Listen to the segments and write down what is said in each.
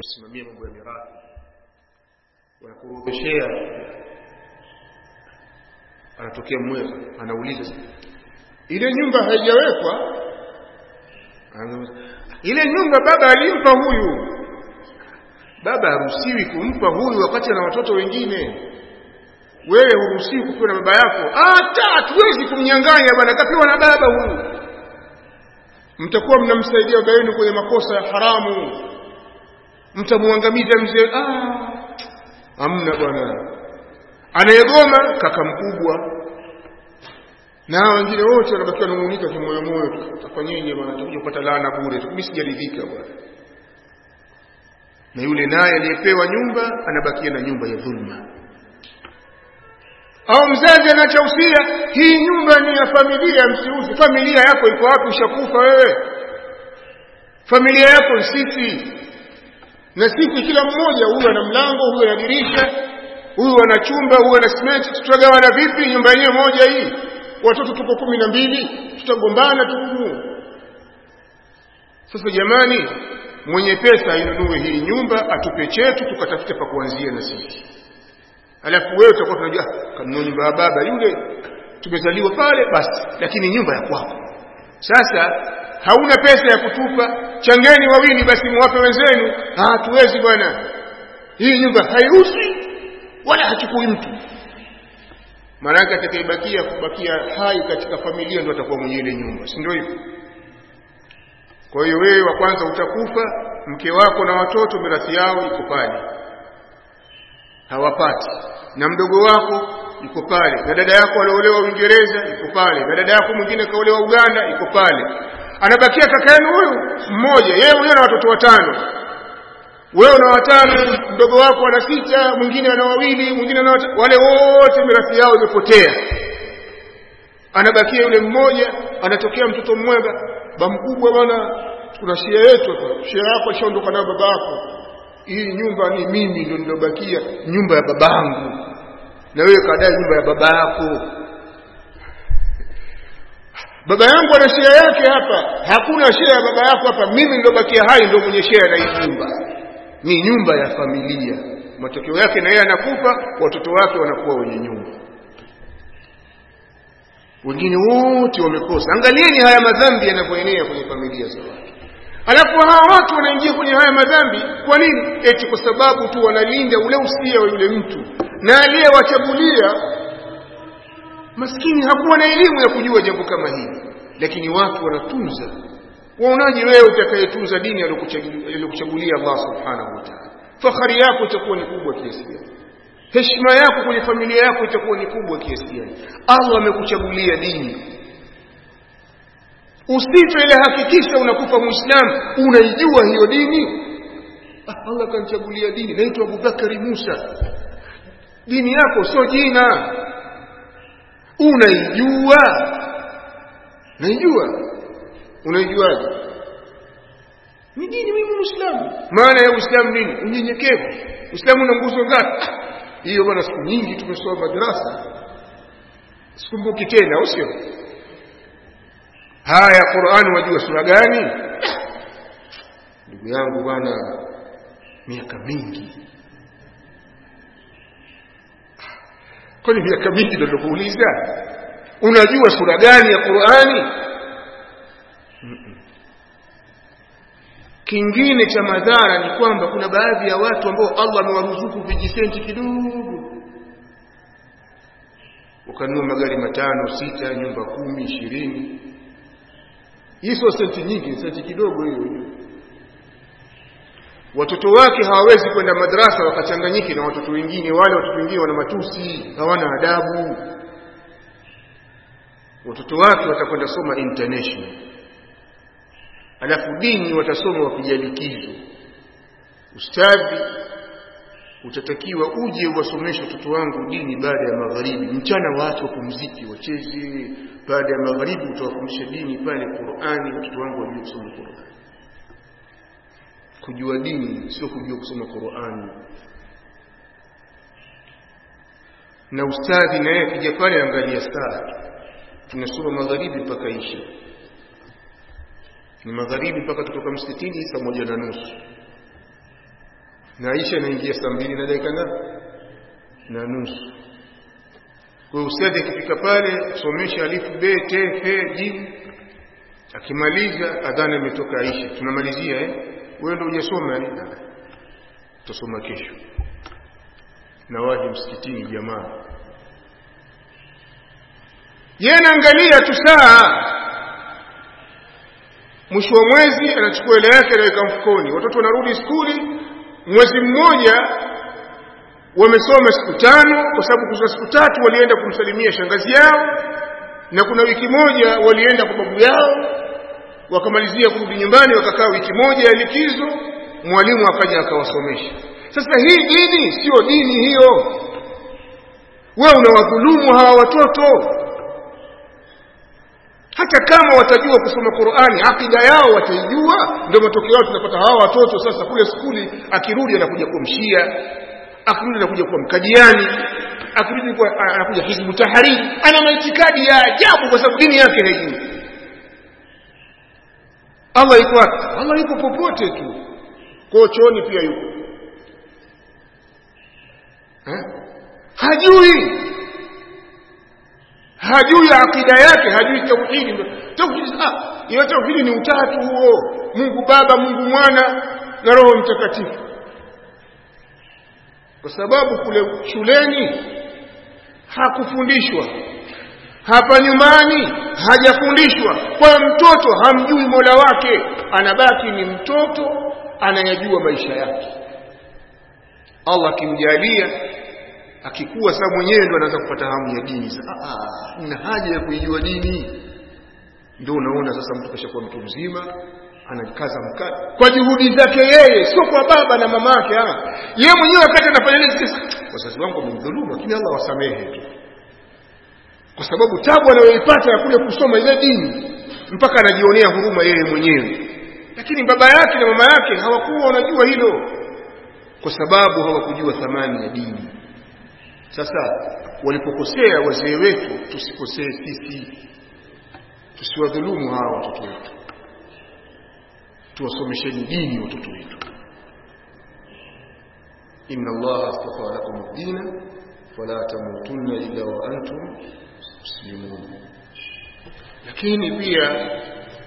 kusimamia mambo ya mirathi wanakuorodheshea anatokea mmoja anauliza ile nyumba haijawekwa? Ile nyumba baba alimpa huyu. Baba haruhusiwi kumpa huyu wakati ana watoto wengine. Wewe huruhusiwi kupewa na baba yako. Hata hatuwezi kumnyang'anya bwana kapewa na baba huyu. Mtakuwa mnamsaidia baba yenu kwenye makosa ya haramu mtamuangamiza mzee. Ah amna bwana. Anayegoma kaka mkubwa. Na wengine wote wanabakiwa wanung'unika kimoyomoyo tafanyeje bwana? Tutakuja kupata laana bure. Mimi sijaridhika bwana. Na yule naye aliyepewa nyumba anabakia na nyumba ya dhulma. Au mzazi anachausia hii nyumba ni ya familia msiuzi familia yako iko wapi? Ushakufa wewe. Familia yako sisi na siku kila mmoja huyu ana mlango huyu ana dirisha huyu ana chumba huyu ana simenti tutagawana vipi nyumba yenyewe moja hii? Watoto tuko kumi na mbili tutagombana tu sasa jamani mwenye pesa ainunue hii nyumba atupe chetu tukatafute pa kuanzia na sisi. Alafu wewe utakuwa tunajua kanunua nyumba ya baba yule tumezaliwa pale basi lakini nyumba ya kwako. Sasa hauna pesa ya kutupa changeni wawili basi mwape wenzenu. Hatuwezi bwana. Hii nyumba haiuzwi wala hachukui mtu. Maanake atakayebakia kubakia hai katika familia ndio atakuwa mwenye ile nyumba si ndio hivyo? Kwa hiyo wewe wa kwanza utakufa mke wako na watoto mirathi yao iko pale. Hawapati. Na mdogo wako iko pale. Na dada yako aliolewa Uingereza iko pale. Na dada yako mwingine kaolewa Uganda iko pale anabakia kaka yenu huyu mmoja yeye mwenyewe na watoto watano. Wewe una watano mdogo wako ana sita mwingine ana wawili mwingine ana wale wote mirathi yao imepotea. Anabakia yule mmoja anatokea mtoto mmoja ba mkubwa bwana kuna shia yetu hapa. Shia yako ashaondoka nayo baba yako hii nyumba ni mimi ndio nilobakia nyumba ya babangu. Na wewe kadai nyumba ya baba yako baba yangu ana shia yake hapa. Hakuna shia ya baba yako hapa. Mimi nilobakia hai ndio mwenye shia na hii nyumba. Ni nyumba ya familia. Matokeo yake na yeye anakufa watoto wake wanakuwa wenye nyumba. Wengine wote wamekosa. Angalieni haya madhambi yanavyoenea kwenye familia za watu. Alafu hawa watu wanaingia kwenye haya madhambi kwa nini? Eti kwa sababu tu wanalinda ule usia wa yule mtu. Na aliyewachagulia maskini hakuwa na elimu ya kujua jambo kama hili. Lakini watu wanatunza. Waonaje wewe utakayetunza dini aliyokuchagulia Allah subhanahu wa ta'ala? Fakhari yako itakuwa ni kubwa kiasi gani? Heshima yako kwenye familia yako itakuwa ni kubwa kiasi gani? Allah amekuchagulia dini. Usife ile hakikisha unakufa muislamu unaijua hiyo dini. Ah, Allah kanichagulia dini naitwa Abubakari Musa. Dini yako sio jina unaijua? Naijua. Unaijuaje ni dini mimi muislamu? Maana ya uislamu nini? Unyenyekevu. Uislamu una nguzo ngapi? Hiyo bwana siku nyingi tumesoma madrasa. Sikumbuki tena au sio? Haya Qur'an wajua sura gani? Ndugu yangu bwana miaka mingi kwani miaka mingi ndio kuuliza unajua sura gani ya Qur'ani? Kingine cha madhara ni kwamba kuna baadhi ya watu ambao Allah amewaruzuku vijisenti kidogo. Ukanua magari matano sita nyumba kumi ishirini. Hizo senti nyingi senti kidogo hiyo watoto wake hawawezi kwenda madrasa wakachanganyike na watoto wengine. Wale watoto wengine wana matusi hawana adabu. Watoto wake watakwenda soma international. Alafu dini watasoma wakijalikizo ustadhi utatakiwa uje uwasomeshe watoto wangu dini baada ya magharibi. Mchana watu wapumziki wacheze. Baada ya magharibi utawafundisha dini pale Qur'ani watoto wangu wajue kusoma Qur'ani kujua dini sio kujua kusoma Qur'ani. Na ustadhi naye akija pale angalia saa. Tunasoma magharibi mpaka isha. Ni magharibi mpaka kutoka msikitini saa moja na nusu. Na Aisha inaingia saa mbili na dakika na na nusu. Kwa ustadhi akifika pale somesha alifu be te fe jim akimaliza adhana imetoka isha. Tunamalizia eh wewe ndio hujasoma yani? Tutasoma kesho. Na waje msikitini jamaa. Yeye anaangalia tu saa. Mwisho wa mwezi anachukua ile yake anaweka mfukoni. Watoto wanarudi skuli mwezi mmoja wamesoma siku tano kwa sababu kuna siku tatu walienda kumsalimia shangazi yao na kuna wiki moja walienda kwa babu yao wakamalizia kurudi nyumbani wakakaa wiki moja ya likizo mwalimu akaja akawasomesha. Sasa hii dini sio dini hiyo. Wewe unawadhulumu hawa watoto. Hata kama watajua kusoma Qur'ani akida yao wataijua ndio matokeo yao tunapata hawa watoto. Sasa kule skuli akirudi anakuja kuwa mshia akirudi anakuja kuwa mkajiani akirudi anakuja hizbu tahariri ana maitikadi ya ajabu kwa sababu dini yake haijui Allah yuko wapi? Allah yuko popote tu. Kwa chooni pia yuko. Eh? hajui. Hajui akida yake hajui tauhidi tauhidi ah hiyo tauhidi ni utatu huo. Mungu Baba Mungu Mwana na Roho Mtakatifu. Kwa sababu kule shuleni hakufundishwa hapa nyumbani hajafundishwa kwa mtoto hamjui Mola wake. Anabaki ni mtoto anayajua maisha yake. Allah akimjalia akikuwa saa mwenyewe ndo anaanza kupata hamu ya dini sasa ah nina haja ya kuijua dini ndio unaona sasa mtu kashakuwa mtu mzima anakaza mkate. Kwa juhudi zake yeye sio kwa baba na mama yake ah. Yeye mwenyewe akati anafanya wazazi wangu wamemdhulumu lakini Allah wasamehe tu kwa sababu tabu anayoipata ya kule kusoma ile dini mpaka anajionea huruma yeye mwenyewe. Lakini baba yake na mama yake hawakuwa wanajua hilo kwa sababu hawakujua thamani ya dini. Sasa walipokosea wazee wetu tusikosee sisi. Tusiwadhulumu hawa watoto wetu. Tuwasomesheni dini watoto wetu. Inna allaha astafa lakum ad-dina fala tamutunna illa wa antum muslimun lakini pia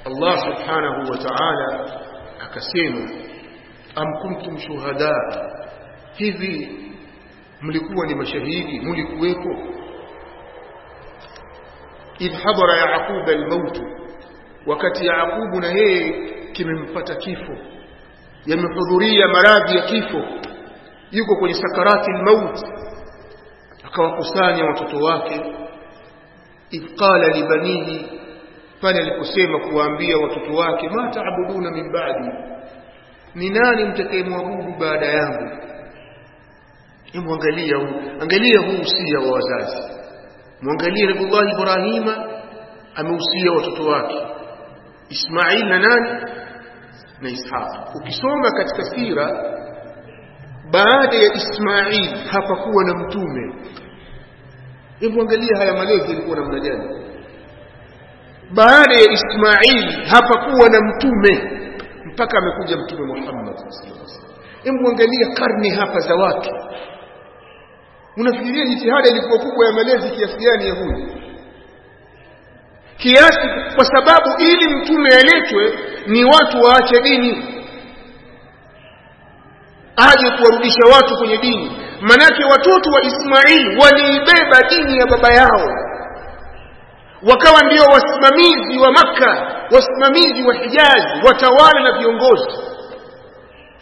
Allah subhanahu wa ta'ala akasema am kuntum shuhada? Hivi mlikuwa ni mashahidi? Mlikuwepo idh hadara yaqub al-maut wakati yaqub na yeye kimempata kifo yamehudhuria maradhi ya kifo yuko kwenye sakarati al-maut akawakusanya watoto wake idh qala libanihi pale aliposema kuwaambia watoto wake ma taabuduna min ba'di? Ni nani mtakayemwabudu baada yangu? Hebu angalia huu angalia huu usia wa wazazi. Mwangalie Nabii Ibrahima ameusia watoto wake. Ismail na nani? Na Ishaq. Ukisoma katika sira baada ya Ismail hapakuwa na mtume hebu angalia haya malezi yalikuwa namna gani? Baada ya Ismaili hapakuwa na mtume mpaka amekuja mtume Muhammad hebu angalia karne hapa za watu. Unafikiria jitihada ilikuwa kubwa ya malezi kiasi gani ya huyu? Kiasi kwa sababu ili mtume aletwe ni watu waache dini. Aje kuwarudisha watu kwenye dini manake watoto wa Ismail waliibeba dini ya baba yao. Wakawa ndio wasimamizi wa Makka wasimamizi wa Hijazi watawala na viongozi.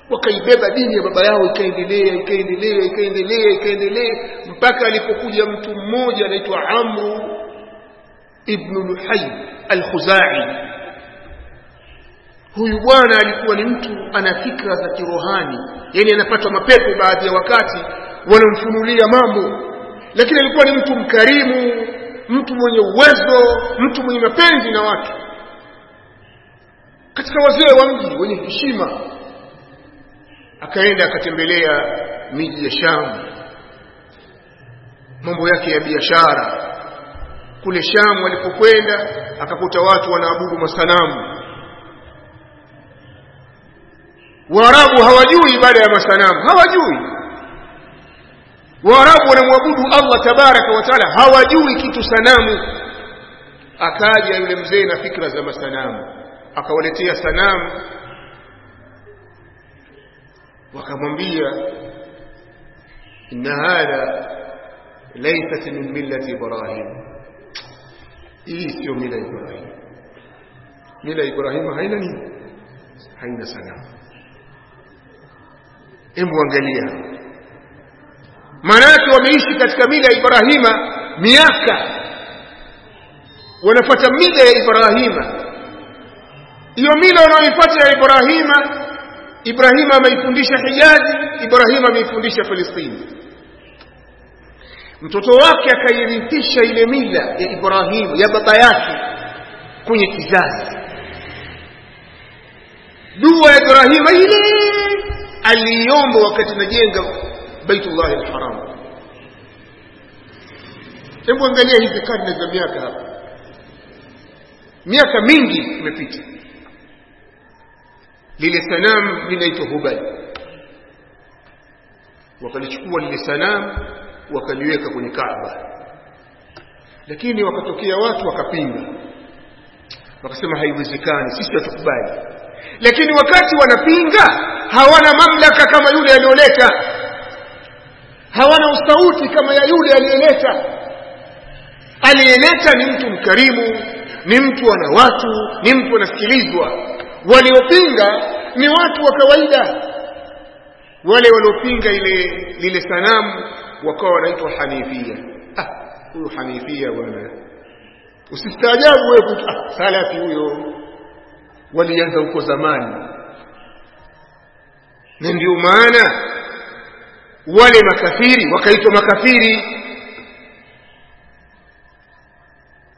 Wakaibeba dini ya baba yao ikaendelea ikaendelea ikaendelea ikaendelea mpaka alipokuja mtu mmoja anaitwa Amru ibn Luhay al-Khuzai. Huyu bwana alikuwa ni mtu ana fikra za kirohani yani anapata mapepo baadhi ya wakati wanamfunulia mambo. Lakini alikuwa ni mtu mkarimu mtu mwenye uwezo mtu mwenye mapenzi na watu. Katika wazee wa mji wenye heshima akaenda akatembelea miji ya Sham mambo yake ya biashara. Kule Sham alipokwenda akakuta watu wanaabudu masanamu. Waarabu hawajui ibada ya masanamu. Hawajui waarabu wanamwabudu allah tabaraka wa taala hawajui kitu sanamu. Akaja yule mzee na fikra za masanamu akawaletea sanamu wakamwambia inna hadha laysat min millati ibrahim. Hii sio mila ibrahim. Mila ibrahim haina nini? Haina sanamu. Hebu angalia maanake wameishi katika mila ya ibrahima miaka. Wanafuata mila ya ibrahima. Hiyo mila wanaoifuata ya ibrahima ibrahima ameifundisha hijazi ibrahima ameifundisha filistini. Mtoto wake akairithisha ile mila ya ibrahimu ya baba yake kwenye kizazi. Dua ya ibrahima ile aliiomba wakati najenga baitullahi lharam hebu angalia hizi karne za miaka hapa. Miaka mingi imepita. Lile sanam linaitwa hubal. Wakalichukua lile sanam wakaliweka kwenye kaaba. Lakini wakatokea watu wakapinga. Wakasema haiwezekani sisi hatukubali. Lakini wakati wanapinga hawana mamlaka kama yule aliyoleta hawana usauti kama ya yule aliyeleta. Aliyeleta ni mtu mkarimu ni mtu ana watu ni mtu anasikilizwa. Waliopinga ni watu wa kawaida. Wale waliopinga ile lile sanamu wakawa wanaitwa hanifia. Ah huyo hanifia bwana. Usistaajabu wewe ah, salafi huyo. Walianza huko zamani. Na ndio maana wale makafiri wakaitwa makafiri.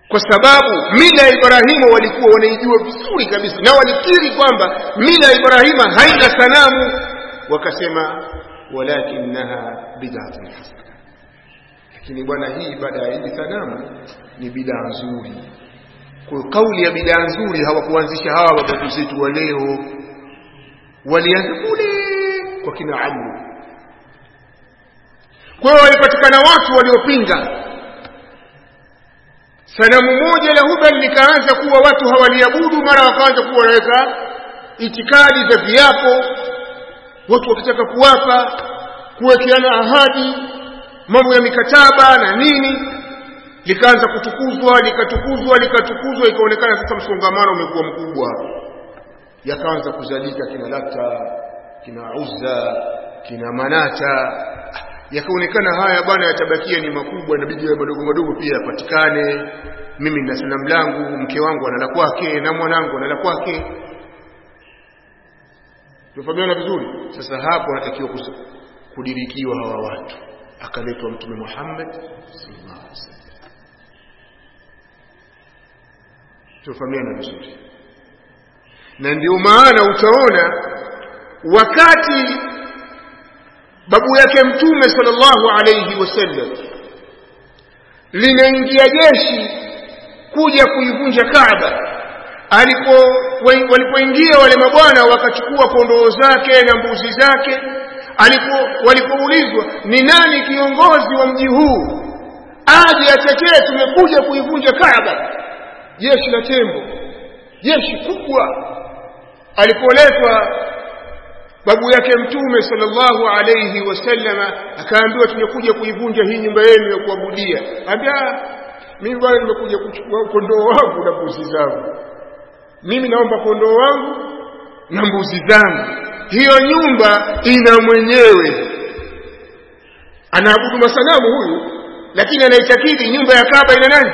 Kwa sababu mila ya Ibrahimu walikuwa wanaijua vizuri kabisa na walikiri kwamba mila ya Ibrahima haina sanamu. Wakasema walakinaha bid'atun hasana. Lakini bwana hii ibada ya hii sanamu ni bidaa nzuri. Kwa kauli ya bidaa nzuri hawakuanzisha hawa wababu zetu wa leo. Walianza kule kwa kina Amru kwa hiyo walipatikana watu waliopinga. Sanamu moja la Hubal likaanza kuwa watu hawaliabudu mara wakaanza kuwa wanaweka itikadi za viapo. Watu wakitaka kuwapa kuwekeana ahadi mambo ya mikataba na nini. Likaanza kutukuzwa likatukuzwa likatukuzwa ikaonekana sasa msongamano umekuwa mkubwa. Yakaanza kuzalika kina lata kina uzza kina manata yakaonekana haya bwana yatabakia ni makubwa inabidi ya madogo madogo pia yapatikane. Mimi nina sanamu langu mke wangu analala kwake na mwanangu analala kwake. Tufahamiana vizuri? Sasa hapo anatakiwa kudirikiwa hawa watu. Akaletwa mtume Muhammad sallallahu alaihi wasallam. Tufahamiana vizuri. Na ndio maana utaona wakati babu yake mtume sallallahu alayhi wasallam. Linaingia jeshi kuja kuivunja Kaaba. Alipo walipoingia wale mabwana wakachukua kondoo zake na mbuzi zake. Alipo walipoulizwa ni nani kiongozi wa mji huu? Aje atetee tumekuja kuivunja Kaaba. Jeshi la tembo jeshi kubwa. Alipoletwa babu yake mtume sallallahu alayhi wasallama akaambiwa tumekuja kuivunja hii nyumba yenu ya kuabudia. Ambia mimi bwana nimekuja kuchukua kondoo wangu na mbuzi zangu. Mimi naomba kondoo wangu na mbuzi zangu. Hiyo nyumba ina mwenyewe. Anaabudu masanamu huyu lakini anaitakidi nyumba ya kaba ina nani?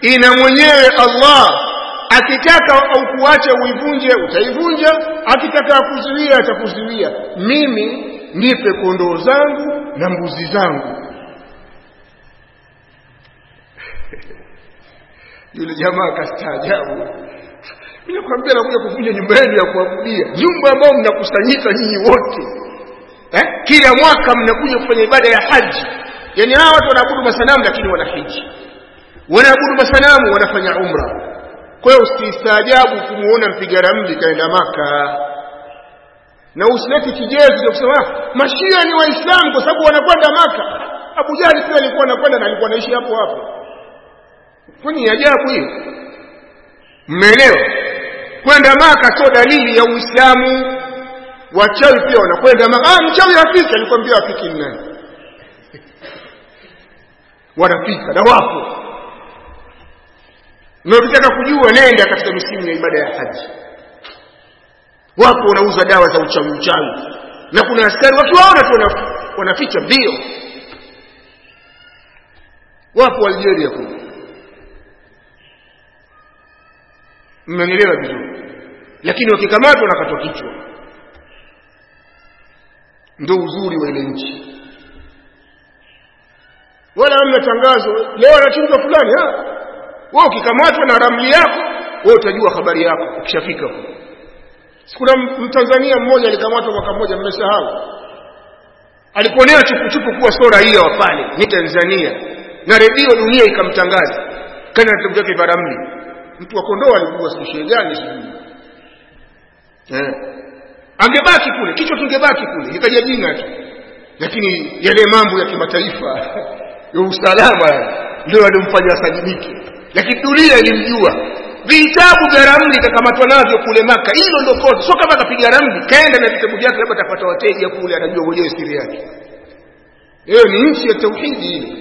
Ina mwenyewe Allah akitaka au kuacha uivunje utaivunja. Akitaka kuzuia atakuzuia. Mimi nipe kondoo zangu na mbuzi zangu. Yule jamaa akastaajabu. Mimi nakwambia nakuja kuvunja nyumba yenu ya kuabudia. Nyumba ambayo mnakusanyika nyinyi wote. Eh? kila mwaka mnakuja kufanya ibada ya haji. Yaani hawa watu wanaabudu masanamu lakini wanahiji. Wanaabudu masanamu wanafanya umra kwa hiyo usistaajabu kumuona mpiga ramli kaenda maka na usilete kijezi cha kusema mashia ni waislamu kwa sababu wanakwenda maka Abu Jahli pia alikuwa anakwenda na alikuwa anaishi hapo hapo. Kwani ni ajabu hiyo? Mmeelewa? Kwenda maka sio dalili ya uislamu. Wachawi pia wanakwenda maka ah mchawi rafiki alikwambia afiki ni nani? Wanafika na wapo na ukitaka kujua nenda katika misimu ya ibada ya haji. Wapo wanauza dawa za uchawi uchawi na kuna askari wakiwaona tu wanaficha mbio. Wapo Algeria kule. Mmenielewa vizuri. Lakini wakikamatwa wanakatwa kichwa. Ndio uzuri wa ile nchi. Wala hamna tangazo. Leo anachinjwa fulani wewe ukikamatwa na ramli yako wewe utajua habari yako ukishafika kuna mtanzania mmoja alikamatwa mwaka mmoja mmesahau. Aliponea chupuchupu kuwa sio raia wa pale ni Tanzania. Na redio dunia ikamtangaza. Kana na kitabu chake ramli. Mtu wa kondoo alikuwa sishie gani sijui. Eh. Angebaki kule kichwa kingebaki kule ikaja jina tu. Lakini yale mambo ya kimataifa ya usalama ndio alimfanya asajilike lakini dunia ilimjua. Vitabu vya ramli kakamatwa navyo kule maka. Hilo ndio kosa. Sio kama akapiga ramli. Kaenda na vitabu vyake labda atapata wateja kule anajua mwenyewe siri yake. Hiyo ni nchi ya tauhidi ile.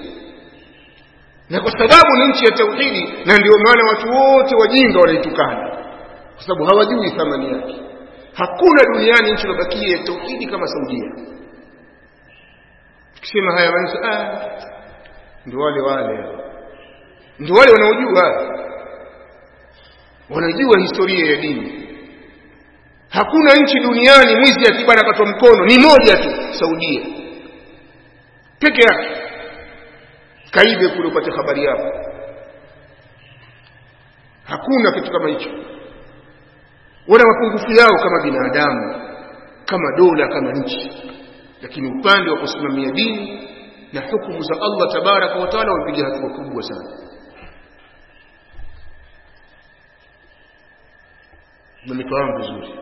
Na kwa sababu ni nchi ya tauhidi na ndio maana watu wote wajinga wanaitukana. Kwa sababu hawajui thamani yake. Hakuna duniani nchi iliyobakia ya tauhidi kama Saudia. Tukisema haya manisa ah ndio wale wale ndio wale wanaojua. Wanajua historia ya dini. Hakuna nchi duniani mwizi akibana katwa mkono ni moja tu Saudia. Peke yake. Kaibe kule upate habari yako. Hakuna kitu kama hicho. Wana mapungufu yao kama binadamu kama dola kama nchi. Lakini upande wa kusimamia dini na hukumu za Allah tabaraka wa taala wamepiga hatua kubwa sana mmefahamu vizuri.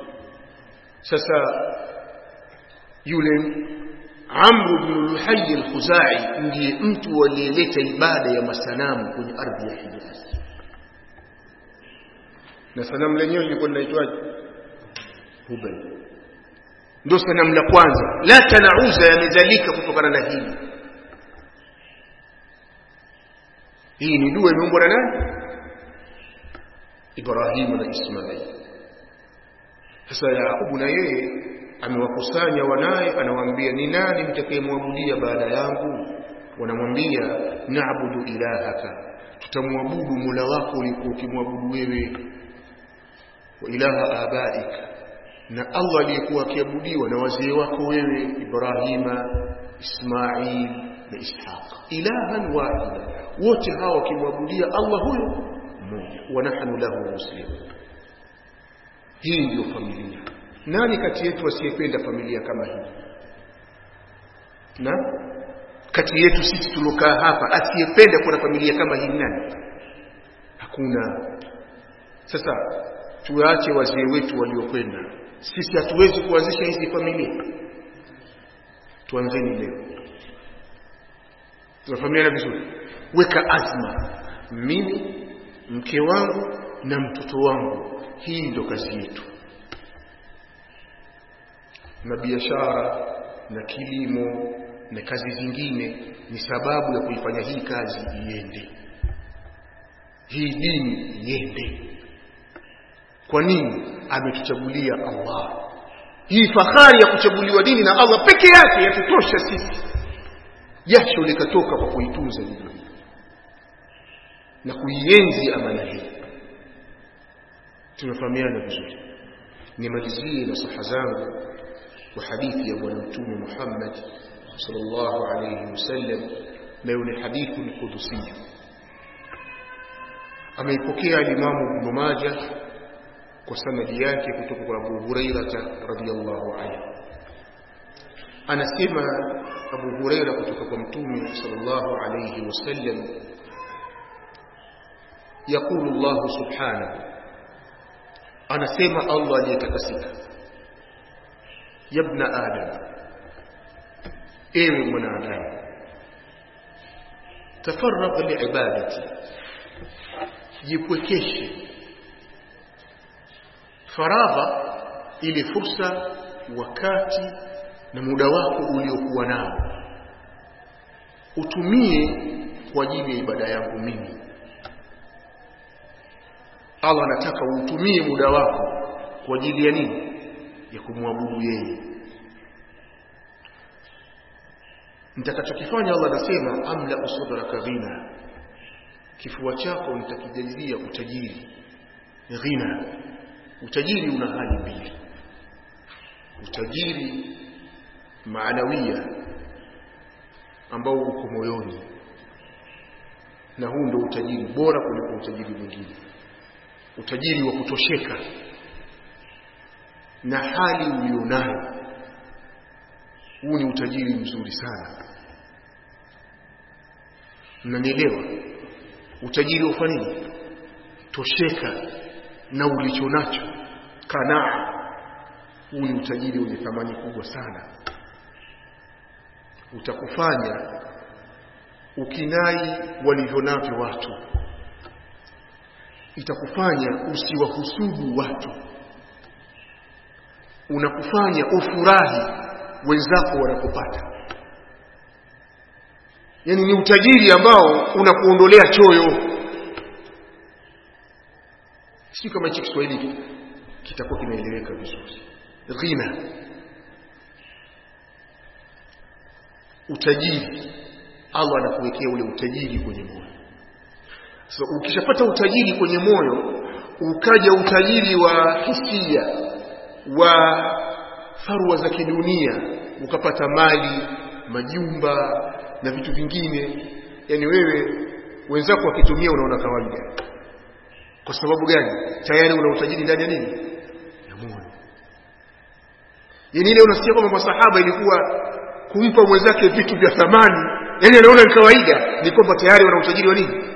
Sasa yule Amr ibn luhayi al-Khuzai ndiye mtu aliyeleta ibada ya masanamu kwenye ardhi ya Hijaz. Na sanamu lenyewe lilikuwa linaitwaje Hubal ndio sanamu la kwanza. La tanauza yamezalika kutokana na hili. Hii ni dua imeumbwa na nani Ibrahimu na Ismail sasa Yakubu na yeye amewakusanya wanaye anawaambia ni nani mtakayemwabudia baada yangu? Wanamwambia naabudu ilahaka. Tutamwabudu mola wako ulikuwa ukimwabudu wewe. Wa ilaha abaika na Allah aliyekuwa akiabudiwa na wazee wako wewe Ibrahima Ismail na Ishaq. Ilahan wahida. Wote hawa wakimwabudia Allah huyo mmoja. Wa nahnu lahu muslimun hii ndio familia. Nani kati yetu asiyependa familia kama hii? Na? Kati yetu sisi tulokaa hapa asiyependa kuwa na familia kama hii nani? Hakuna. Sasa tuache wazee wetu waliokwenda. Sisi hatuwezi kuanzisha hizi familia. Tuanzeni leo. Tunafahamiana vizuri. Weka azma. Mimi mke wangu na mtoto wangu. Hii ndo kazi yetu. Na biashara na kilimo na kazi zingine ni sababu ya kuifanya hii kazi iende. Hii dini iende. Kwa nini? Ametuchagulia Allah. Hii fahari ya kuchaguliwa dini na Allah peke yake yatutosha sisi. Jasho likatoka kwa kuitunza dini na kuienzi amana hii tunafahamiana vizuri nimalizie na saha zangu wa hadithi ya bwana mtume Muhammad sallallahu alayhi wasallam nayo ni hadithi kudusi ameipokea alimamu Ibn Majah kwa sanadi yake kutoka kwa Abu Hurairah radhiyallahu anhu anasema Abu Hurairah kutoka kwa mtume sallallahu alayhi wasallam يقول الله سبحانه anasema Allah aliyetakasika yabna adam. Ewe mwanadamu tafarraq liibadati jipwekeshe faradha ile fursa wakati na muda wako uliokuwa nao. Utumie kwa ajili ya ibada yangu mimi Allah anataka uutumie muda wako kwa ajili ya nini? Ya kumwabudu yeye. Nitakachokifanya Allah anasema amla usadraka ghina. Kifua chako nitakijalia utajiri. Ghina. Utajiri una hali mbili. Utajiri maanawia ambao uko moyoni. Na huu ndio utajiri bora kuliko utajiri mwingine utajiri wa kutosheka na hali ulionayo. Huu ni utajiri mzuri sana. Mnanielewa utajiri wa nini? Tosheka na ulicho nacho. Kanaa huu ni utajiri wenye thamani kubwa sana. Utakufanya ukinai walivyonavyo watu itakufanya usiwahusudu watu. Unakufanya ufurahi wenzako wanapopata yani ni utajiri ambao unakuondolea choyo. Si kama hichi Kiswahili kitakuwa kinaeleweka vizuri. Ghina. Utajiri. Allah anakuwekea ule utajiri kwenye moyo so ukishapata utajiri kwenye moyo ukaja utajiri wa hisia wa farwa za kidunia ukapata mali majumba na vitu vingine yani wewe wenzako wakitumia unaona kawaida kwa sababu gani? Tayari una utajiri ndani ya nini? Ya moyo. Yani ile unasikia kwamba masahaba ilikuwa kumpa mwenzake vitu vya thamani yani anaona ni kawaida ni kwamba tayari wana utajiri wa nini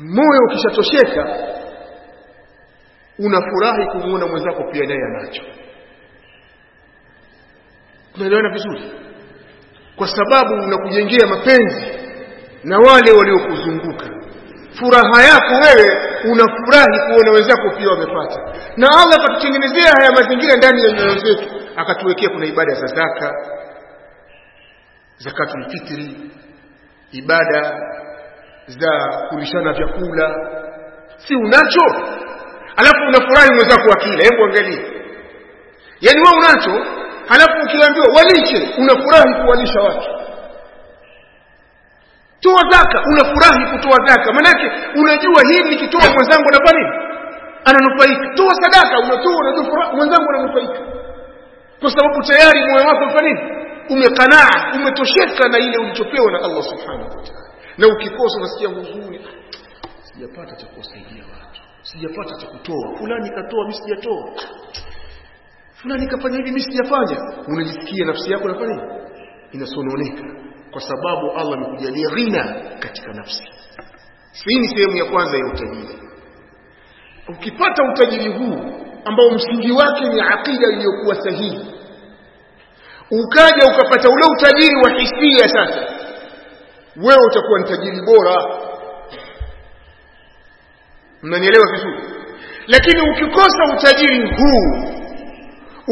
moyo ukishatosheka unafurahi kumuona mwenzako pia naye anacho. Tunaelewana vizuri? Kwa sababu unakujengea mapenzi na wale waliokuzunguka. Furaha yako wewe unafurahi kuona wenzako pia wamepata. Na Allah akatutengenezea haya mazingira ndani ya nyoyo zetu akatuwekea kuna ibada za zaka zakatul fitri ibada za kulishana vyakula. Si unacho? Alafu unafurahi mwenzako akila hebu angalia yani wewe unacho alafu ukiambiwa walishe unafurahi kuwalisha watu. Toa zaka unafurahi kutoa zaka. Maanake unajua hii nikitoa mwenzangu anapa nini? Ananufaika. Toa sadaka unatoa unajua mwenzangu ananufaika. Kwa sababu tayari moyo wako umefanya nini? Umekanaa umetosheka na ile ulichopewa na Allah subhanahu wa ta'ala na ukikosa unasikia huzuni. Sijapata cha kuwasaidia watu. Sijapata cha kutoa. Fulani katoa mimi sijatoa. Fulani kafanya hivi mimi sijafanya. Unajisikia nafsi yako inafanya nini inasononeka. Kwa sababu Allah amekujalia ghina katika nafsi. Hii ni sehemu ya kwanza ya utajiri. Ukipata utajiri huu ambao msingi wake ni akida iliyokuwa sahihi ukaja ukapata ule utajiri wa hisia sasa wewe utakuwa ni tajiri bora. Mnanielewa vizuri? Lakini ukikosa utajiri huu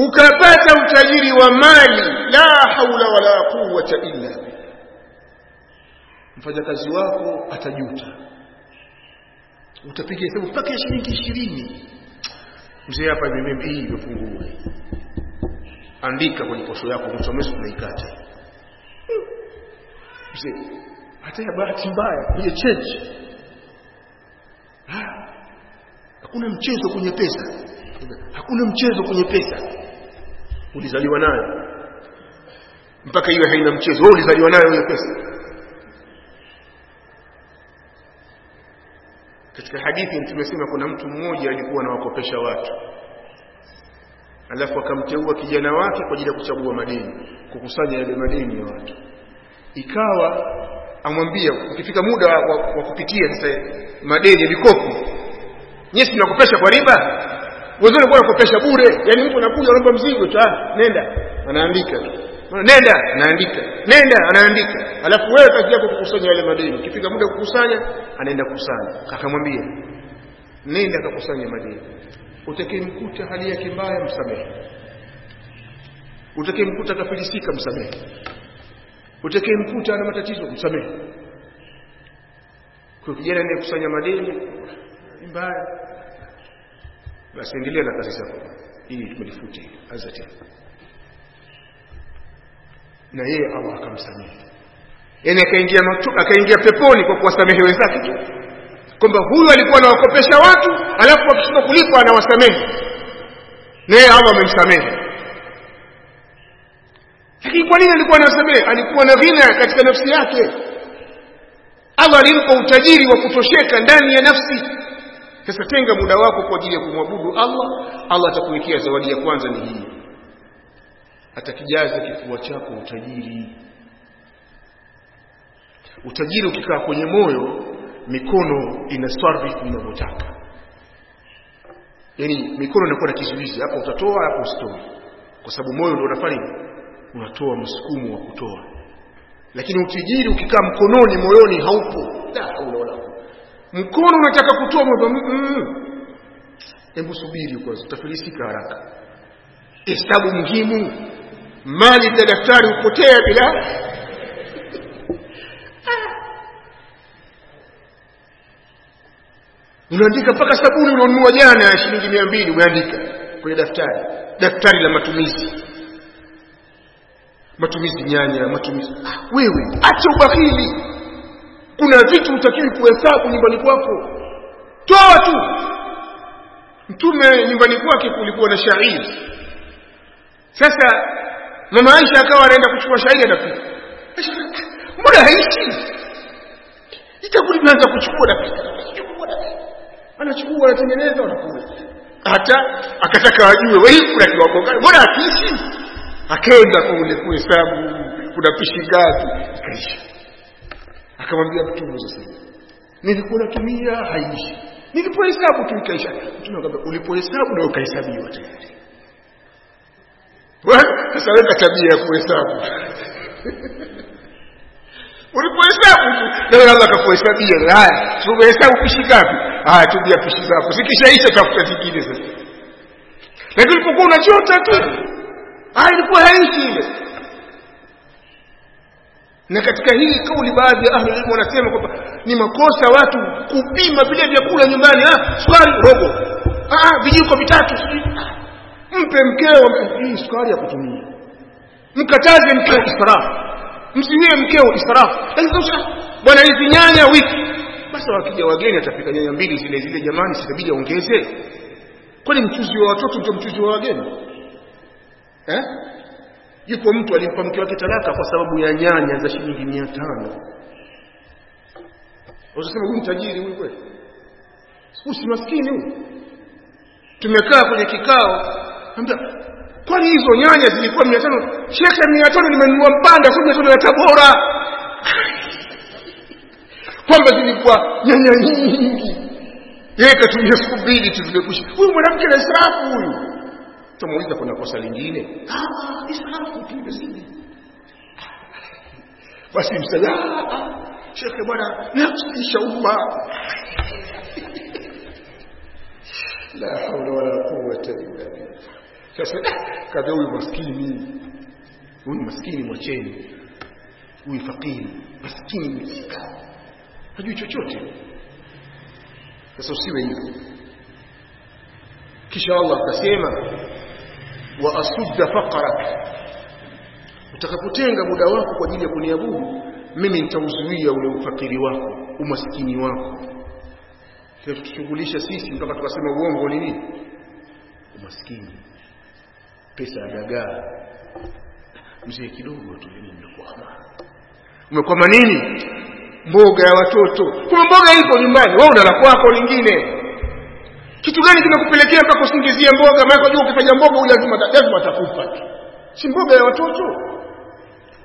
ukapata utajiri wa mali la haula wala quwwata illa billah. Mfanyakazi wako atajuta. Utapiga hesabu mpaka ya shilingi ishirini. Mzee hapa hii imepungua andika kwenye posho yako mwisho mwezi tunaikata mzee hata bahati mbaya kwenye change hakuna mchezo kwenye pesa. Hakuna mchezo kwenye pesa. Ulizaliwa nayo. Mpaka iwe haina mchezo wewe ulizaliwa nayo hiyo pesa. Katika hadithi tumesema kuna mtu mmoja alikuwa anawakopesha watu. Alafu akamteua kijana wake kwa ajili ya kuchagua madini, kukusanya yale madini ya watu. Ikawa amwambia ukifika muda wa, wa, kupitia sasa madeni ya mikopo nyesi mnakopesha kwa riba? Wengine walikuwa wanakopesha bure. Yani mtu anakuja anaomba mzigo tu ah nenda. Anaandika nenda anaandika. Nenda anaandika. Alafu wewe kazi yako kukusanya yale madeni. Ukifika muda kukusanya anaenda kukusanya akamwambia nenda akakusanya madeni. Utakimkuta hali yake mbaya msamehe. Utakimkuta kafilisika msamehe utakayemkuta ana matatizo msamehe. Kwa kijana anayekusanya madeni mbaya. Basi endelea na kazi zako hii tumelifute azati. Na yeye Allah akamsamehe. Yani akaingia akaingia peponi kwa kuwasamehe wenzake tu. Kwamba huyu alikuwa anawakopesha watu alafu akishindwa kulipa anawasamehe. Naye Allah amemsamehe lakini kwa nini alikuwa anasemea? alikuwa na ghina katika nafsi yake. Allah alimpa utajiri wa kutosheka ndani ya nafsi. Sasa tenga muda wako kwa ajili ya kumwabudu Allah. Allah atakuwekea zawadi ya kwanza ni hii. Atakijaza kifua chako utajiri. Utajiri ukikaa kwenye moyo mikono inaswari inavyotaka yaani mikono inakuwa na kizuizi. Hapo utatoa hapo usitoe. Kwa sababu moyo ndio unafanya unatoa msukumo wa kutoa. Lakini utijiri ukikaa mkononi moyoni haupo. La mkono unataka kutoa hebu subiri kwanza utafilisika haraka. Hesabu muhimu. Mali za daftari hupotea bila. Unaandika mpaka sabuni ulionunua jana ya shilingi mia mbili umeandika kwenye daftari. Daftari la matumizi matumizi nyanya matumizi wewe acha ubahili. Kuna vitu utakiwi kuhesabu nyumbani kwako. Toa tu. Mtume nyumbani kwake kulikuwa na shairi. Sasa mama Aisha akawa anaenda kuchukua shairi anapita mbona haishi? Itakuwa inaanza kuchukua dakika anachukua anatengeneza anakula. Hata akataka ajue wewe kuna kiwango gani? Mbona hakiishi akaenda kule kuhesabu kuna pishi ngapi? Ikaisha akamwambia mtume sasa nilikuwa natumia haishi nilipohesabu tu ikaisha. Mtume akamwambia ulipohesabu na ukahesabiwa tayari. Sasa weka tabia ya kuhesabu. Ulipohesabu tu na Allah akakuhesabia haya tumehesabu pishi ngapi? Haya tumia pishi zako zikishaisha tafuta zingine sasa. Lakini ulipokuwa unachota tu haya ilikuwa haishi ile. Na katika hii kauli baadhi ya ahli ilmu wanasema kwamba ni makosa watu kupima vile vyakula nyumbani ah sukari robo ah vijiko vitatu mpe mkeo hii sukari ya kutumia. Mkataze mkeo israfu. Msiwie mkeo israfu. Bwana hizi nyanya wiki. Basi wakija wageni atapika nyanya mbili zile zile jamani sitabidi aongeze. Kwani mchuzi wa watoto ndio mchuzi wa wageni eh? Yuko mtu alimpa mke wake talaka kwa sababu ya nyanya za shilingi mia tano. Huyu mtajiri huyu kweli? Si maskini huyu. Tumekaa kwenye kikao kwani hizo nyanya zilikuwa mia tano? Shekhe mia tano nimenunua mpanda kwa sababu ya tabora. Kwamba zilikuwa nyanya nyingi. Yeye katumia siku mbili tu zimekwisha. Huyu mwanamke na israfu huyu tumuuliza kuna kosa lingine. Tu imezidi basi msala shekhe bwana nafsisha umma. La haula wala quwwata illa billah. Sasa kaza huyu maskini. Huyu maskini mwacheni. Huyu fakiri maskini. Mjinga hajui chochote. Sasa usiwe hivyo. Kisha Allah akasema wa asudda faqrak. Utakapotenga muda wako kwa ajili ya kuniabudu mimi nitauzuia ule ufakiri wako umaskini wako. Kile tutushughulisha sisi mpaka tukasema uongo ni nini? Umaskini. Pesa ya dagaa mzee kidogo tu mimi nimekwama umekwama nini? Mboga ya watoto. Kuna mboga ipo nyumbani. Wewe una kwako lingine kitu gani kimekupelekea mpaka usingizie mboga? Maana unajua ukifanya mboga huyu lazima lazima atakufa si mboga ya watoto?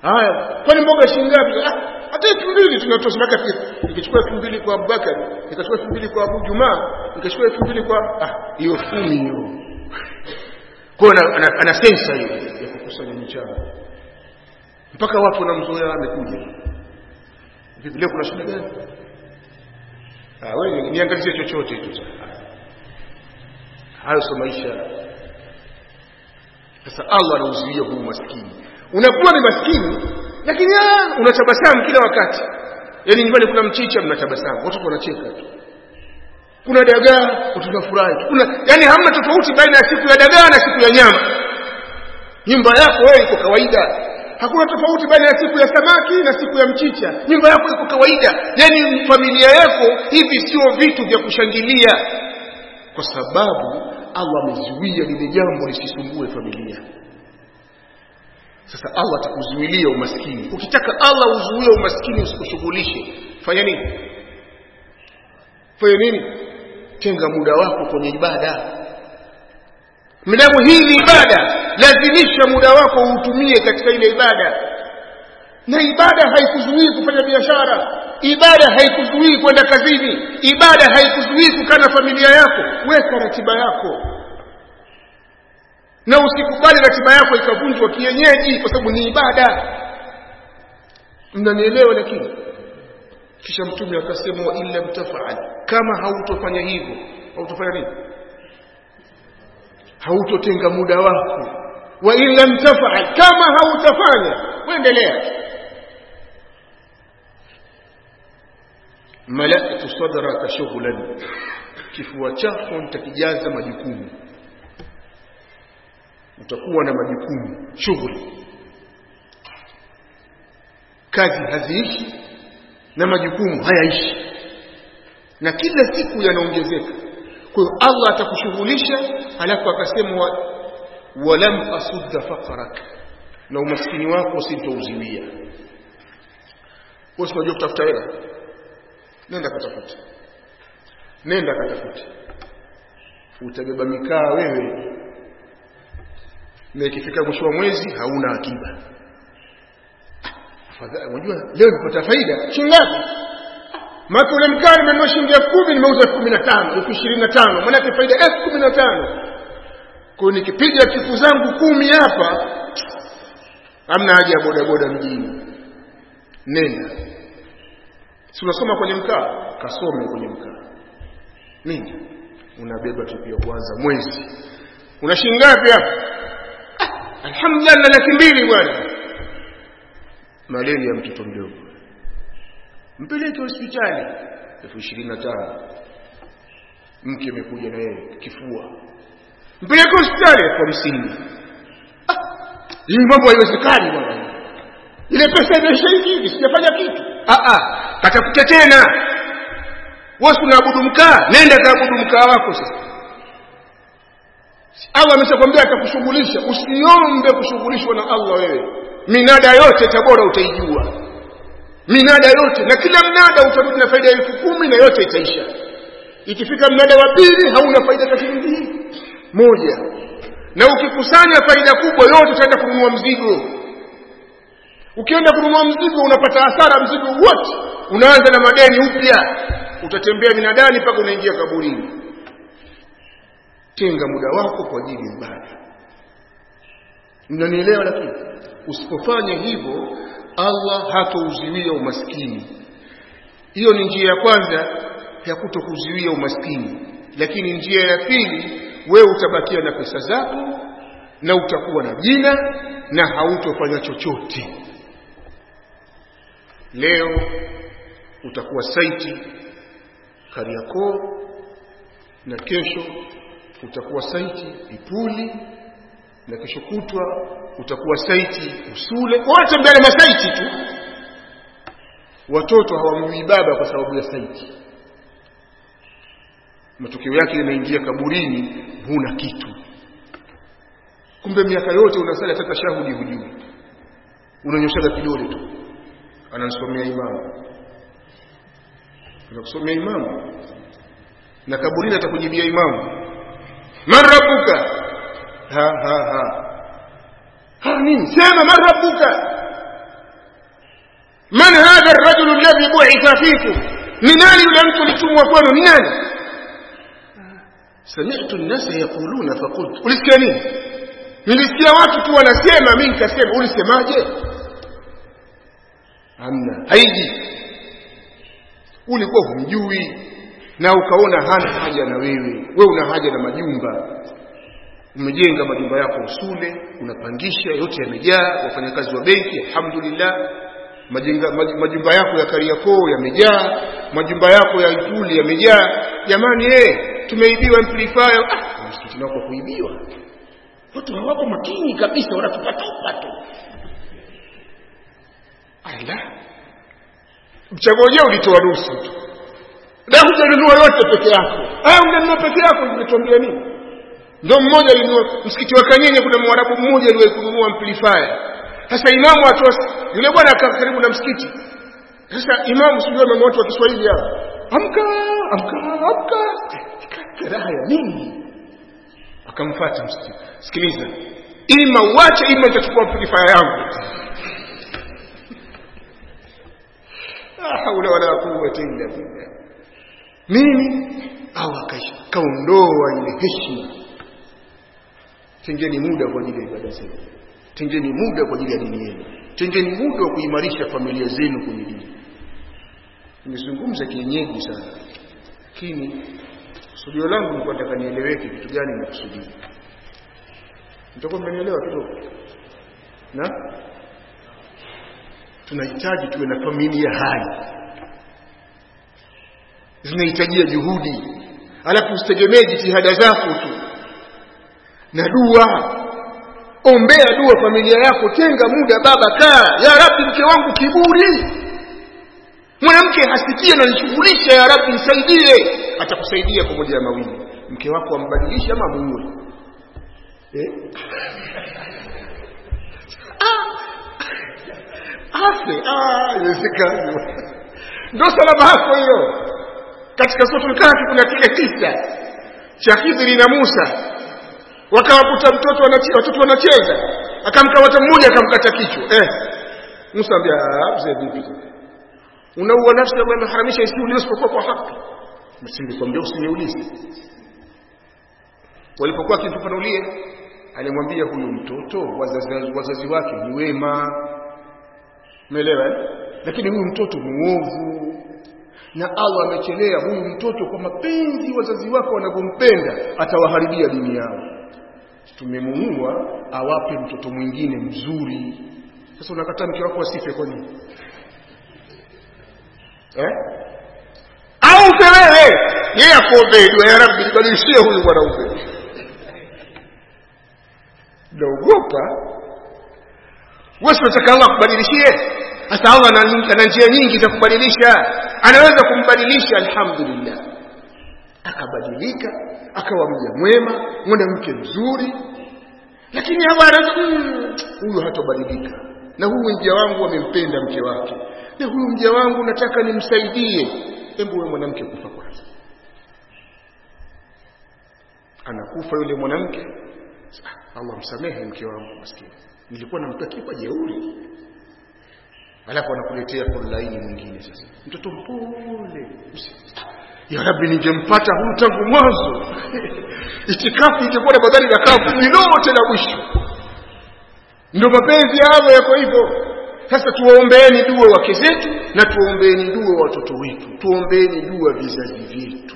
Haya kwani mboga shilingi ngapi? Ah hata elfu mbili tunatosha mpaka nikichukua elfu mbili kwa Abubakar nikachukua elfu mbili kwa Abu Juma nikachukua elfu mbili kwa ah hiyo kumi hiyo. Kwa ana, ana, sensa hiyo ya kukusanya mchana mpaka watu wanamzoea amekuja. Vipi leo kuna shida gani? Ah wewe niangalie chochote tu hayo sio maisha. Sasa Allah anauzuia huu maskini unakuwa ni maskini lakini unatabasamu kila wakati. Yani nyumbani kuna mchicha mnatabasamu. Watoto wanacheka tu. Kuna dagaa watu wanafurahi kuna yani hamna tofauti baina ya siku ya dagaa na siku ya nyama. Nyumba yako wewe iko kawaida. Hakuna tofauti baina ya siku ya samaki na siku ya mchicha. Nyumba yako iko kawaida. Yani familia yako hivi sio vitu vya kushangilia kwa sababu Allah amezuia lile jambo lisisumbue familia. Sasa Allah atakuzuilia umaskini. Ukitaka Allah uzuie umaskini usikushughulishe fanya nini? Fanya nini? Tenga muda wako kwenye ibada. Mdamu hii ibada. Lazimisha muda wako uutumie katika ile ibada. Na ibada haikuzuii kufanya biashara ibada haikuzuii kwenda kazini. Ibada haikuzuii kukaa na familia yako. Weka ratiba yako. Na usikubali ratiba yako ikavunjwa kienyeji kwa sababu ni ibada. Mnanielewa lakini? Kisha mtume akasema wa illa mtafal kama hautofanya hivyo hautofanya nini? Hautotenga muda wako. Wa illa mtafal kama hautafanya uendelea malaktu sadraka shughlan. Kifua chako nitakijaza majukumu. Utakuwa na majukumu shughuli. Kazi haziishi na majukumu hayaishi. Na kila siku yanaongezeka. Kwa hiyo Allah atakushughulisha alafu akasema walam asudda faqrak. Na umaskini wako sitouziwia wewe unajua kutafuta hela nenda katafuta nenda katafuta utabeba mikaa wewe. Na ikifika mwisho wa mwezi hauna akiba. Unajua leo nipata faida. Shingapi? ngapi? Maka ule mkaa nimenunua shilingi elfu kumi nimeuza elfu kumi na tano elfu ishirini na tano. Maanake faida elfu kumi na tano. Kwa nikipiga kifu zangu kumi hapa amna haja ya bodaboda mjini. Nenda si unasoma kwenye mkaa kasome kwenye mkaa. Nini unabeba tu pia kwanza mwezi. Una shilingi ngapi hapa? Alhamdulillah na laki mbili bwana. Malaria ya mtoto mdogo. Mpeleke hospitali. Elfu ishirini na tano. Mke amekuja na yeye kifua. Mpeleke hospitali elfu hamsini. Hii mambo haiwezekani bwana. Ile pesa imeisha hivi sijafanya kitu katafute tena. Wewe unaabudu mkaa? Nenda kaabudu mkaa wako sasa. Allah ameshakwambia atakushughulisha usiombe kushughulishwa na Allah wewe. Minada yote tabora utaijua. Minada yote. Na kila mnada utarudi na faida elfu kumi na yote itaisha. Ikifika mnada wa pili hauna faida hata shilingi moja. Na ukikusanya faida kubwa yote utaenda kununua mzigo. Ukienda kununua mzigo unapata hasara mzigo wote unaanza na madeni upya. Utatembea minadani mpaka unaingia kaburini. Tenga muda wako kwa ajili ya ibada. Mnanielewa lakini? Usipofanya hivyo Allah hatouziwia umaskini. Hiyo ni njia ya kwanza ya kutokuziwia umaskini. Lakini njia ya pili wewe utabakia na pesa zako na utakuwa na jina na hautofanya chochote. Leo utakuwa saiti Kariakoo na kesho utakuwa saiti Ipuli na kesho kutwa utakuwa saiti Usule. Wote mbele masaiti tu. Watoto hawamjui baba kwa sababu ya saiti. Matokeo yake yanaingia kaburini huna kitu. Kumbe miaka yote unasali hata tashahudi hujui. Unanyoshaga kidole tu. Anasomea imamu anakusomea imamu. Na kaburini atakujibia imamu. Man rabbuka ha nini sema man rabbuka man hadha ar-rajul alladhi bu'itha fikum ni nani yule mtu alitumwa kwenu? Ni nani? Sami'tu an-nasa yaquluna faqult ulisikia nini? Nilisikia watu tu wanasema mimi nikasema ulisemaje? Amna. Haiji ulikuwa humjui na ukaona hana haja na wewe. Wewe una haja na majumba. Umejenga majumba yako usule unapangisha yote yamejaa wafanyakazi wa benki alhamdulillah. Majumba yako ya Kariakoo yamejaa majumba yako ya Ituli yamejaa. Jamani eh tumeibiwa amplifier. Ah msikiti wako kuibiwa watu hawako makini kabisa wanatupatupa tu. Ala mchango wenyewe ulitoa nusu tu. Na hujanunua yote peke yako. Aya ungenunua peke yako umetuambia nini? Ndio mmoja alinunua msikiti wa Kanyenye kuna mwarabu mmoja aliwahi kununua amplifier. Sasa imamu atoa yule bwana akaa karibu na msikiti. Sasa imamu sijui mama watu wa Kiswahili hapa amka amka amka. Karaha ya nini? Akamfuata msikiti. Sikiliza. Ima uache ima itachukua amplifier yangu la haula wala quwwata illa billah. Mimi au akaondoa kaondoa ile heshima. Tengeni muda kwa ajili ya ibada zenu. Tengeni muda kwa ajili ya dini yenu. Tengeni muda wa kuimarisha familia zenu kwenye dini. Nimezungumza kienyeji sana. Lakini kusudio langu nilikuwa nataka nieleweke kitu gani nakusudia mtakuwa mmenielewa kidogo? Na tunahitaji tuwe na familia hai. Zinahitajia juhudi. Alafu usitegemee jitihada zako tu. Na dua. Ombea dua familia yako. Tenga muda baba kaa. Ya rabbi mke wangu kiburi. Mwanamke hasikie nanishughulisha ya rabbi nisaidie atakusaidia kwa moja ya mawili. Mke wako ambadilisha ama muue eh? Afe ah ndo salama yako hiyo. Katika suratul kuna kile kisa cha Khidri na Musa. Wakawakuta mtoto anacheza, watoto wanacheza. Akamkawata mmoja akamkata kichwa. Eh Musa ambia mzee vipi unaua nafsi ambayo imeharamisha isiuliwe isipokuwa kwa haki. Msingekwambia usiniulize walipokuwa akimfafanulia alimwambia huyu mtoto wazazi wake ni wema umeelewa eh? lakini huyu mtoto muovu na Allah amechelea huyu mtoto kwa mapenzi wazazi wako wanavyompenda atawaharibia dini yao. Tumemuua awape mtoto mwingine mzuri. Sasa unakataa mke wako asife kwa nini? Eh? Au wewe! Yeye akuombee dua ya rabbi nibadilishie huyu mwanaume naogopa. Wewe unataka Allah akubadilishie sasa Allah ana njia nyingi za kubadilisha. Anaweza kumbadilisha alhamdulillah. Akabadilika akawa mja mwema mwanamke mzuri. Lakini hawa anaweza "Mm, huyu hatobadilika. Na huyu mja wangu amempenda mke wake. Na huyu mja wangu nataka nimsaidie. Hebu wewe mwanamke kufa kwanza. Anakufa yule mwanamke. Ah, Allah msamehe mke wangu maskini. Nilikuwa namtakia kwa jeuri alafu anakuletea laini mwingine sasa. Mtoto mpole. Ya rabbi ningempata huyu tangu mwanzo. Itikafu ingekuwa na badali na kafu ni lote la mwisho. Ndio mapenzi yao yako hivyo. Sasa tuwaombeeni dua wake zetu na tuwaombeeni dua watoto wetu. Tuombeeni dua vizazi vyetu.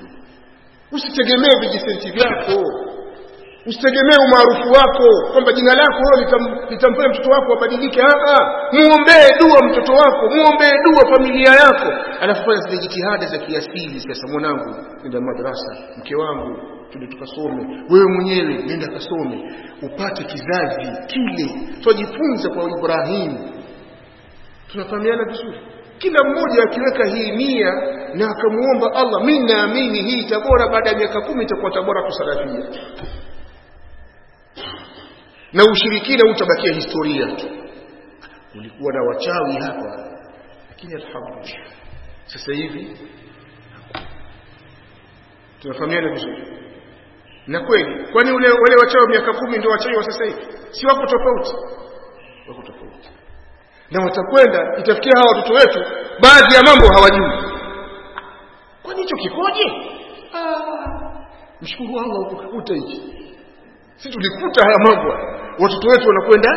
Usitegemee vijisenti vyako usitegemee umaarufu wako kwamba jina lako wewe litam- litamfanya mtoto wako abadilike muombee dua mtoto wako muombee dua familia yako. Alafu fanya zile jitihada za kiasili sasa mwanangu nenda madrasa mke wangu tuje tukasome. Wewe mwenyewe nenda kasome. Upate kizazi kile. Twajifunza kwa Ibrahimu tunafahamiana vizuri. Kila mmoja akiweka hii nia na akamuomba Allah mimi naamini hii Tabora baada ya miaka kumi itakuwa Tabora kusalafia na ushirikina utabakia historia tu. Ulikuwa na wachawi hapa lakini alhamdulillah. Sasa hivi tunafahamiana vizuri. Na kweli kwani wale wachawi miaka kumi ndio wachawi wa sasa hivi? Si wako tofauti? Wako tofauti. Na watakwenda itafikia hawa watoto wetu baadhi ya mambo hawajui. Kwani hicho kikoje? Ah, mshukuru Allah ukukuta hichi si tulikuta haya mambo. Watoto wetu wanakwenda.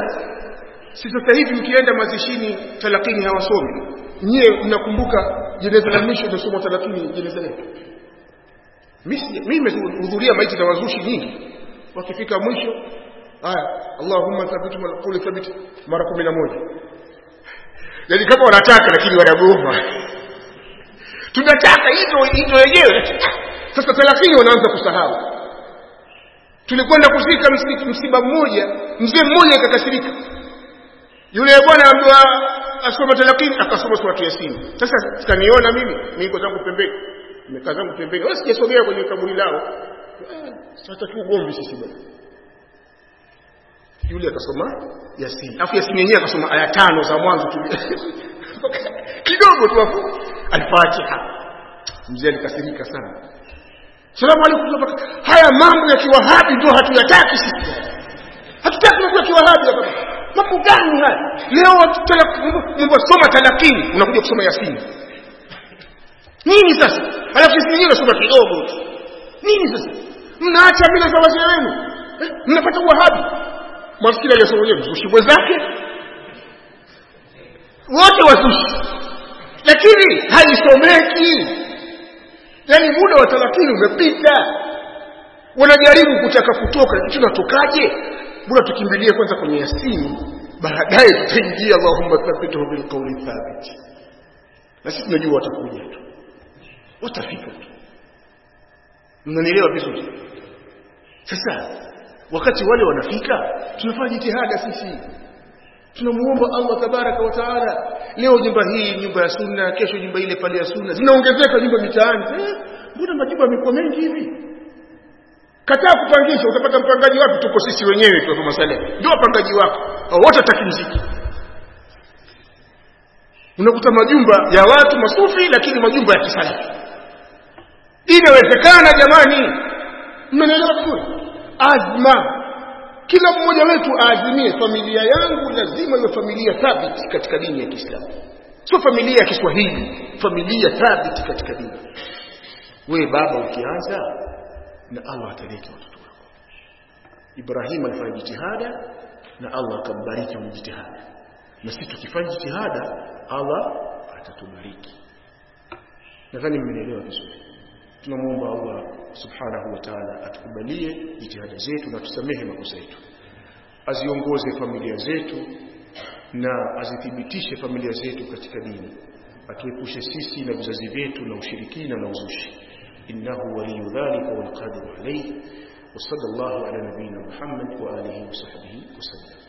Si sasa hivi mkienda mazishini talakini hawasomi. Nyie mnakumbuka jeneza la mwisho imesomwa talakini jeneza letu. Mimi nimehudhuria maiti za wazushi nyingi. Wakifika mwisho haya Allahumma thabit qawli thabit mara 11 yani kama wanataka lakini wanagoma. Tunataka hizo hizo wenyewe sasa talakini wanaanza kusahau tulikwenda kuzika msiba mmoja mzee mmoja akakasirika. Yule bwana ambaye asoma talakini akasoma sura Yasin sasa sikaniona mimi niko zangu pembeni. Nimekaa zangu pembeni. Sijasogea kwenye kaburi lao. Sasa tu ugomvi sisi bwana. Yule akasoma Yasin. Afu Yasin yenyewe akasoma aya tano za mwanzo kidogo tu hapo. al-Fatiha mzee alikasirika sana Salamu alaykum haya mambo ya kiwahabi ndio hatuyataki sisi. Hatutaki mambo ya kiwahabi mambo gani haya? Leo soma talakini unakuja kusoma Yasin nini sasa? Alafu sisi ndio soma kidogo nini sasa? Mnaacha mila za wazee wenu. Eh? mnapata wahabi. Mafikiri aliyesoma wenyewe mzushi mwenzake? Wote wazushi lakini haisomeki yani muda wa talakini umepita. Wanajaribu kutaka kutoka tunatokaje bora tukimbilie kwanza kwenye yasini. Baadaye tutaingia allahumma thabithu bilqawli thabit. Na sisi tunajua watakuja tu. Watafika tu. Mnanielewa vizuri? Sasa wakati wale wanafika tunafanya jitihada sisi tunamuomba Allah tabaraka wa taala. Leo nyumba hii nyumba ya sunna kesho nyumba ile pale ya sunna. Zinaongezeka nyumba mitaani. Eh mbona majumba yamekuwa mengi hivi? Kataa kupangisha utapata mpangaji wapi? Tuko sisi wenyewe tu kama masale ndio wapangaji wako. Wote wataki mziki unakuta majumba ya watu masufi lakini majumba ya kisalafi inawezekana jamani. Mnaelewa vizuri? Azma kila mmoja wetu aazimie familia yangu lazima iwe familia thabiti katika dini ya Kiislamu. Sio familia ya Kiswahili familia thabiti katika dini. Wewe baba ukianza na Allah ataleta watoto wako. Ibrahim alifanya jitihada na Allah akambariki kwa jitihada. Na sisi tukifanya jitihada Allah atatubariki. Nadhani mmenielewa vizuri. Tunamuomba Allah subhanahu wa ta'ala atukubalie jitihada zetu na tusamehe makosa yetu. Aziongoze familia zetu na azithibitishe familia zetu katika dini. Atuepushe sisi na vizazi vyetu na ushirikina na uzushi. Innahu waliyu dhalika wal qadiru alayhi. Wa sallallahu ala nabiyyina muhammad wa alihi wa sahbihi wasallam